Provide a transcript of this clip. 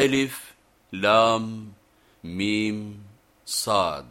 Elif, Lam, Mim, Sad.